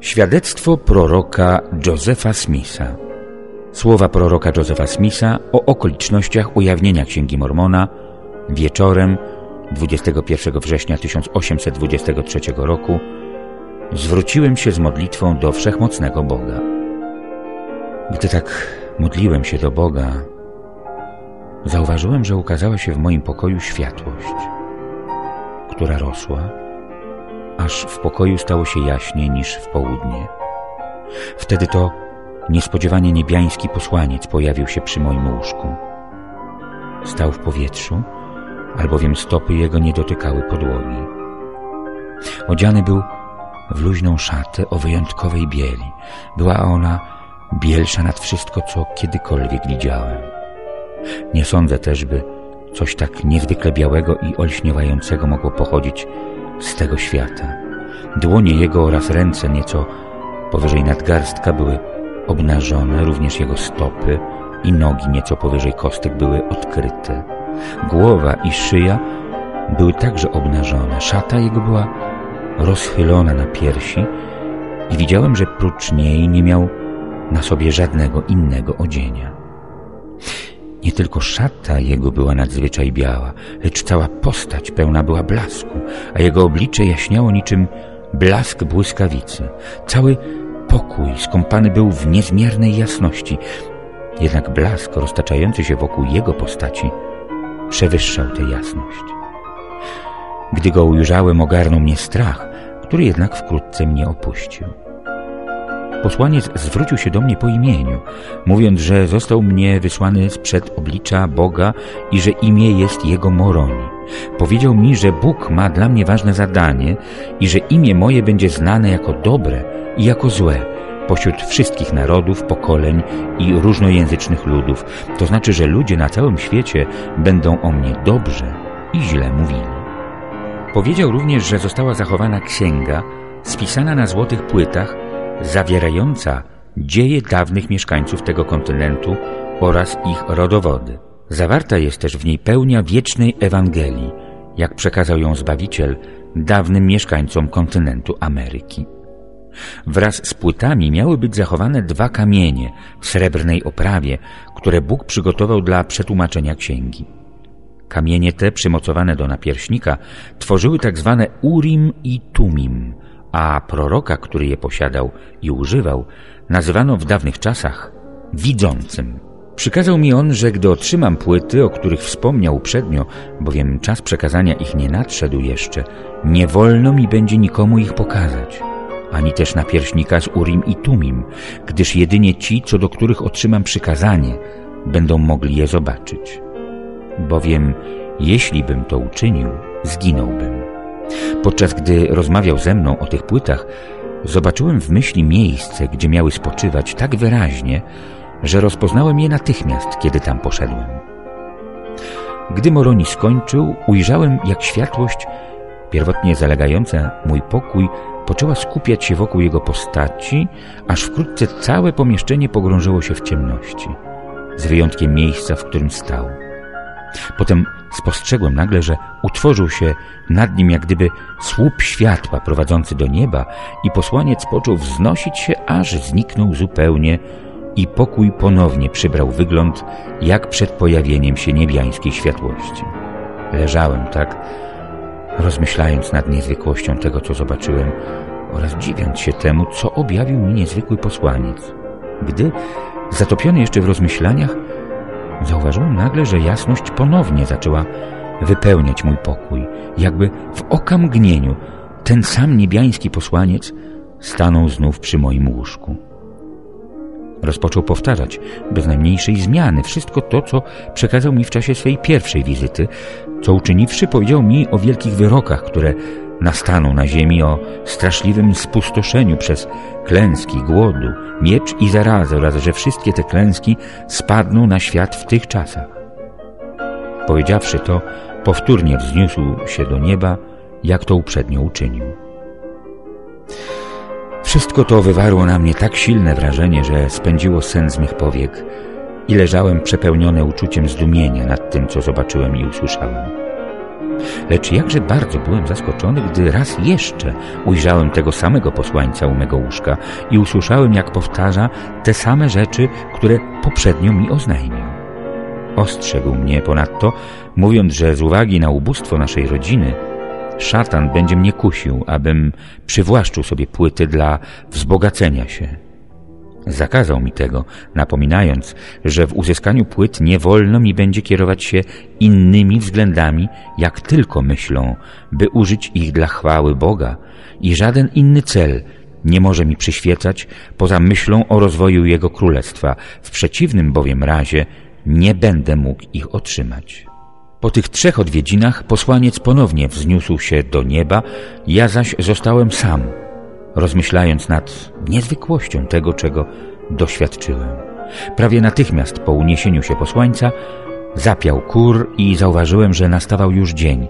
Świadectwo proroka Josefa Smitha Słowa proroka Josefa Smitha o okolicznościach ujawnienia Księgi Mormona wieczorem 21 września 1823 roku zwróciłem się z modlitwą do Wszechmocnego Boga. Gdy tak modliłem się do Boga, zauważyłem, że ukazała się w moim pokoju światłość, która rosła, aż w pokoju stało się jaśniej niż w południe. Wtedy to niespodziewanie niebiański posłaniec pojawił się przy moim łóżku. Stał w powietrzu, albowiem stopy jego nie dotykały podłogi. Odziany był w luźną szatę o wyjątkowej bieli. Była ona bielsza nad wszystko, co kiedykolwiek widziałem. Nie sądzę też, by coś tak niezwykle białego i olśniewającego mogło pochodzić z tego świata. Dłonie jego oraz ręce nieco powyżej nadgarstka były obnażone, również jego stopy i nogi nieco powyżej kostek były odkryte. Głowa i szyja były także obnażone. Szata jego była rozchylona na piersi i widziałem, że prócz niej nie miał na sobie żadnego innego odzienia. Nie tylko szata jego była nadzwyczaj biała, lecz cała postać pełna była blasku, a jego oblicze jaśniało niczym blask błyskawicy. Cały pokój skąpany był w niezmiernej jasności, jednak blask roztaczający się wokół jego postaci przewyższał tę jasność. Gdy go ujrzałem, ogarnął mnie strach, który jednak wkrótce mnie opuścił. Posłaniec zwrócił się do mnie po imieniu, mówiąc, że został mnie wysłany sprzed oblicza Boga i że imię jest jego Moroni. Powiedział mi, że Bóg ma dla mnie ważne zadanie i że imię moje będzie znane jako dobre i jako złe pośród wszystkich narodów, pokoleń i różnojęzycznych ludów. To znaczy, że ludzie na całym świecie będą o mnie dobrze i źle mówili. Powiedział również, że została zachowana księga spisana na złotych płytach zawierająca dzieje dawnych mieszkańców tego kontynentu oraz ich rodowody. Zawarta jest też w niej pełnia wiecznej Ewangelii, jak przekazał ją Zbawiciel dawnym mieszkańcom kontynentu Ameryki. Wraz z płytami miały być zachowane dwa kamienie w srebrnej oprawie, które Bóg przygotował dla przetłumaczenia księgi. Kamienie te, przymocowane do napierśnika, tworzyły tak zwane Urim i Tumim, a proroka, który je posiadał i używał, nazywano w dawnych czasach widzącym. Przykazał mi on, że gdy otrzymam płyty, o których wspomniał uprzednio, bowiem czas przekazania ich nie nadszedł jeszcze, nie wolno mi będzie nikomu ich pokazać, ani też napierśnika z Urim i Tumim, gdyż jedynie ci, co do których otrzymam przykazanie, będą mogli je zobaczyć. Bowiem, jeśli bym to uczynił, zginąłbym. Podczas gdy rozmawiał ze mną o tych płytach, zobaczyłem w myśli miejsce, gdzie miały spoczywać tak wyraźnie, że rozpoznałem je natychmiast, kiedy tam poszedłem. Gdy Moroni skończył, ujrzałem, jak światłość, pierwotnie zalegająca mój pokój, poczęła skupiać się wokół jego postaci, aż wkrótce całe pomieszczenie pogrążyło się w ciemności, z wyjątkiem miejsca, w którym stał. Potem spostrzegłem nagle, że utworzył się nad nim jak gdyby słup światła prowadzący do nieba i posłaniec począł wznosić się, aż zniknął zupełnie i pokój ponownie przybrał wygląd jak przed pojawieniem się niebiańskiej światłości. Leżałem tak, rozmyślając nad niezwykłością tego, co zobaczyłem oraz dziwiąc się temu, co objawił mi niezwykły posłaniec. Gdy, zatopiony jeszcze w rozmyślaniach, Zauważyłem nagle, że jasność ponownie zaczęła wypełniać mój pokój. Jakby w okamgnieniu ten sam niebiański posłaniec stanął znów przy moim łóżku. Rozpoczął powtarzać, bez najmniejszej zmiany, wszystko to, co przekazał mi w czasie swej pierwszej wizyty, co uczyniwszy powiedział mi o wielkich wyrokach, które nastaną na ziemi o straszliwym spustoszeniu przez klęski, głodu, miecz i zarazę oraz że wszystkie te klęski spadną na świat w tych czasach. Powiedziawszy to, powtórnie wzniósł się do nieba, jak to uprzednio uczynił. Wszystko to wywarło na mnie tak silne wrażenie, że spędziło sen z mych powiek i leżałem przepełniony uczuciem zdumienia nad tym, co zobaczyłem i usłyszałem. Lecz jakże bardzo byłem zaskoczony, gdy raz jeszcze ujrzałem tego samego posłańca u mego łóżka i usłyszałem, jak powtarza te same rzeczy, które poprzednio mi oznajmił. Ostrzegł mnie ponadto, mówiąc, że z uwagi na ubóstwo naszej rodziny szatan będzie mnie kusił, abym przywłaszczył sobie płyty dla wzbogacenia się. Zakazał mi tego, napominając, że w uzyskaniu płyt nie wolno mi będzie kierować się innymi względami, jak tylko myślą, by użyć ich dla chwały Boga i żaden inny cel nie może mi przyświecać poza myślą o rozwoju Jego Królestwa. W przeciwnym bowiem razie nie będę mógł ich otrzymać. Po tych trzech odwiedzinach posłaniec ponownie wzniósł się do nieba, ja zaś zostałem sam – rozmyślając nad niezwykłością tego, czego doświadczyłem. Prawie natychmiast po uniesieniu się posłańca zapiał kur i zauważyłem, że nastawał już dzień,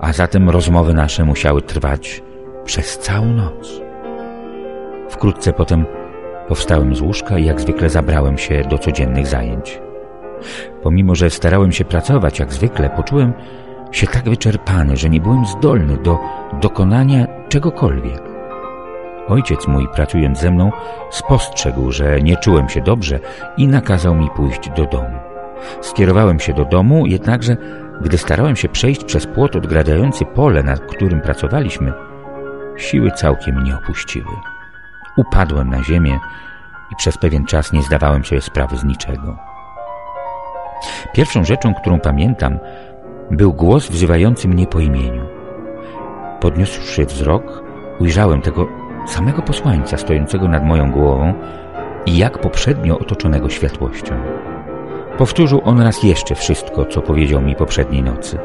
a zatem rozmowy nasze musiały trwać przez całą noc. Wkrótce potem powstałem z łóżka i jak zwykle zabrałem się do codziennych zajęć. Pomimo, że starałem się pracować jak zwykle, poczułem się tak wyczerpany, że nie byłem zdolny do dokonania czegokolwiek. Ojciec mój, pracując ze mną, spostrzegł, że nie czułem się dobrze i nakazał mi pójść do domu. Skierowałem się do domu, jednakże, gdy starałem się przejść przez płot odgradzający pole, nad którym pracowaliśmy, siły całkiem mnie opuściły. Upadłem na ziemię i przez pewien czas nie zdawałem sobie sprawy z niczego. Pierwszą rzeczą, którą pamiętam, był głos wzywający mnie po imieniu. Podniósłszy wzrok, ujrzałem tego samego posłańca stojącego nad moją głową i jak poprzednio otoczonego światłością. Powtórzył on raz jeszcze wszystko, co powiedział mi poprzedniej nocy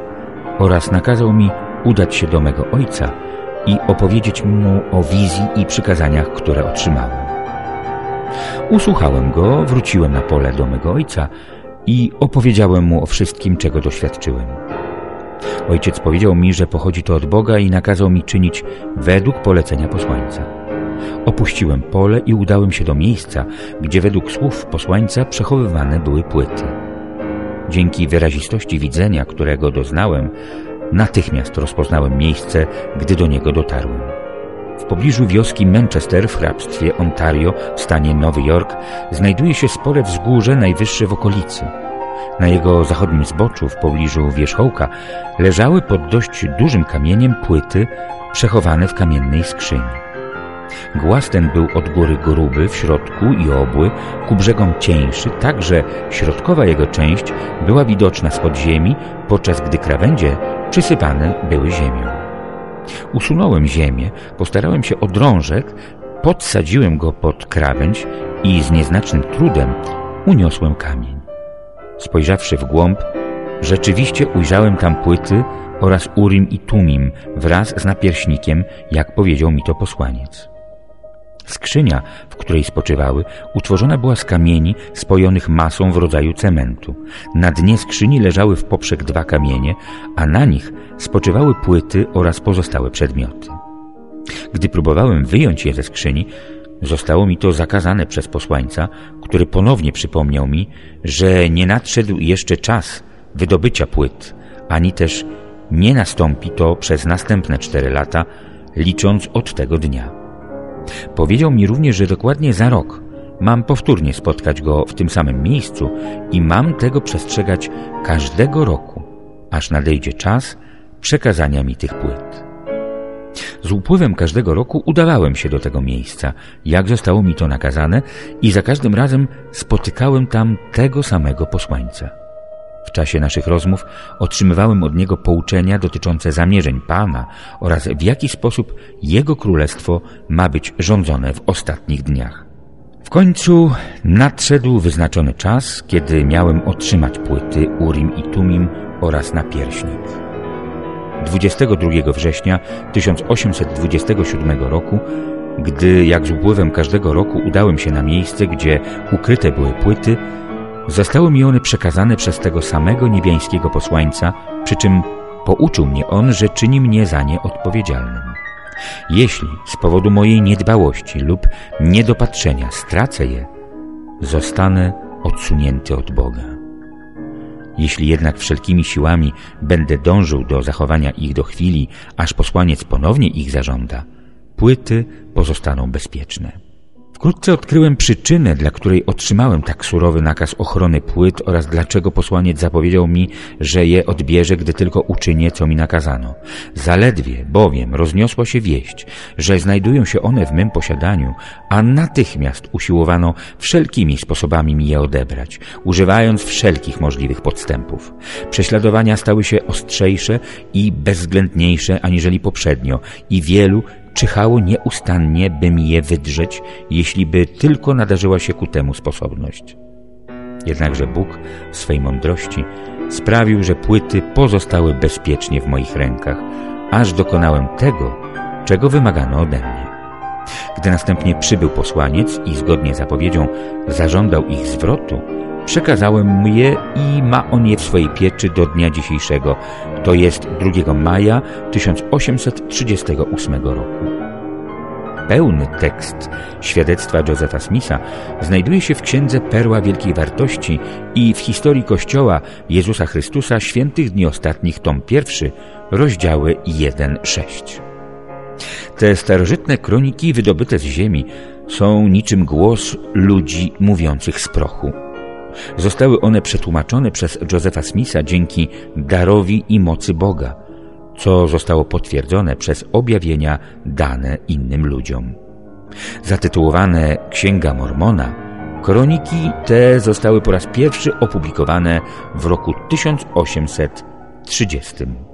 oraz nakazał mi udać się do mego ojca i opowiedzieć mu o wizji i przykazaniach, które otrzymałem. Usłuchałem go, wróciłem na pole do mego ojca i opowiedziałem mu o wszystkim, czego doświadczyłem. Ojciec powiedział mi, że pochodzi to od Boga i nakazał mi czynić według polecenia posłańca. Opuściłem pole i udałem się do miejsca, gdzie według słów posłańca przechowywane były płyty. Dzięki wyrazistości widzenia, którego doznałem, natychmiast rozpoznałem miejsce, gdy do niego dotarłem. W pobliżu wioski Manchester w hrabstwie Ontario w stanie Nowy Jork znajduje się spore wzgórze najwyższe w okolicy – na jego zachodnim zboczu, w pobliżu wierzchołka, leżały pod dość dużym kamieniem płyty przechowane w kamiennej skrzyni. Głaz ten był od góry gruby w środku i obły, ku brzegom cieńszy, tak że środkowa jego część była widoczna z podziemi, podczas gdy krawędzie przysypane były ziemią. Usunąłem ziemię, postarałem się o drążek, podsadziłem go pod krawędź i z nieznacznym trudem uniosłem kamień. Spojrzawszy w głąb, rzeczywiście ujrzałem tam płyty oraz Urim i Tumim wraz z napierśnikiem, jak powiedział mi to posłaniec. Skrzynia, w której spoczywały, utworzona była z kamieni spojonych masą w rodzaju cementu. Na dnie skrzyni leżały w poprzek dwa kamienie, a na nich spoczywały płyty oraz pozostałe przedmioty. Gdy próbowałem wyjąć je ze skrzyni, Zostało mi to zakazane przez posłańca, który ponownie przypomniał mi, że nie nadszedł jeszcze czas wydobycia płyt, ani też nie nastąpi to przez następne cztery lata, licząc od tego dnia. Powiedział mi również, że dokładnie za rok mam powtórnie spotkać go w tym samym miejscu i mam tego przestrzegać każdego roku, aż nadejdzie czas przekazania mi tych płyt. Z upływem każdego roku udawałem się do tego miejsca, jak zostało mi to nakazane i za każdym razem spotykałem tam tego samego posłańca. W czasie naszych rozmów otrzymywałem od niego pouczenia dotyczące zamierzeń Pana oraz w jaki sposób Jego Królestwo ma być rządzone w ostatnich dniach. W końcu nadszedł wyznaczony czas, kiedy miałem otrzymać płyty Urim i Tumim oraz napierśnik. 22 września 1827 roku, gdy jak z upływem każdego roku udałem się na miejsce, gdzie ukryte były płyty, zostały mi one przekazane przez tego samego niebiańskiego posłańca, przy czym pouczył mnie on, że czyni mnie za nie odpowiedzialnym. Jeśli z powodu mojej niedbałości lub niedopatrzenia stracę je, zostanę odsunięty od Boga. Jeśli jednak wszelkimi siłami będę dążył do zachowania ich do chwili, aż posłaniec ponownie ich zażąda, płyty pozostaną bezpieczne. Wkrótce odkryłem przyczynę, dla której otrzymałem tak surowy nakaz ochrony płyt oraz dlaczego posłaniec zapowiedział mi, że je odbierze, gdy tylko uczynię, co mi nakazano. Zaledwie bowiem rozniosła się wieść, że znajdują się one w mym posiadaniu, a natychmiast usiłowano wszelkimi sposobami mi je odebrać, używając wszelkich możliwych podstępów. Prześladowania stały się ostrzejsze i bezwzględniejsze aniżeli poprzednio i wielu czyhało nieustannie, by mi je wydrzeć, jeśli by tylko nadarzyła się ku temu sposobność. Jednakże Bóg w swej mądrości sprawił, że płyty pozostały bezpiecznie w moich rękach, aż dokonałem tego, czego wymagano ode mnie. Gdy następnie przybył posłaniec i zgodnie z zapowiedzią zażądał ich zwrotu, przekazałem mu je i ma on je w swojej pieczy do dnia dzisiejszego, to jest 2 maja 1838 roku. Pełny tekst świadectwa Josepha Smitha znajduje się w księdze Perła Wielkiej Wartości i w historii Kościoła Jezusa Chrystusa Świętych Dni Ostatnich, tom pierwszy, rozdziały 1-6. Te starożytne kroniki wydobyte z ziemi są niczym głos ludzi mówiących z prochu. Zostały one przetłumaczone przez Josepha Smitha dzięki darowi i mocy Boga, co zostało potwierdzone przez objawienia dane innym ludziom. Zatytułowane Księga Mormona, kroniki te zostały po raz pierwszy opublikowane w roku 1830.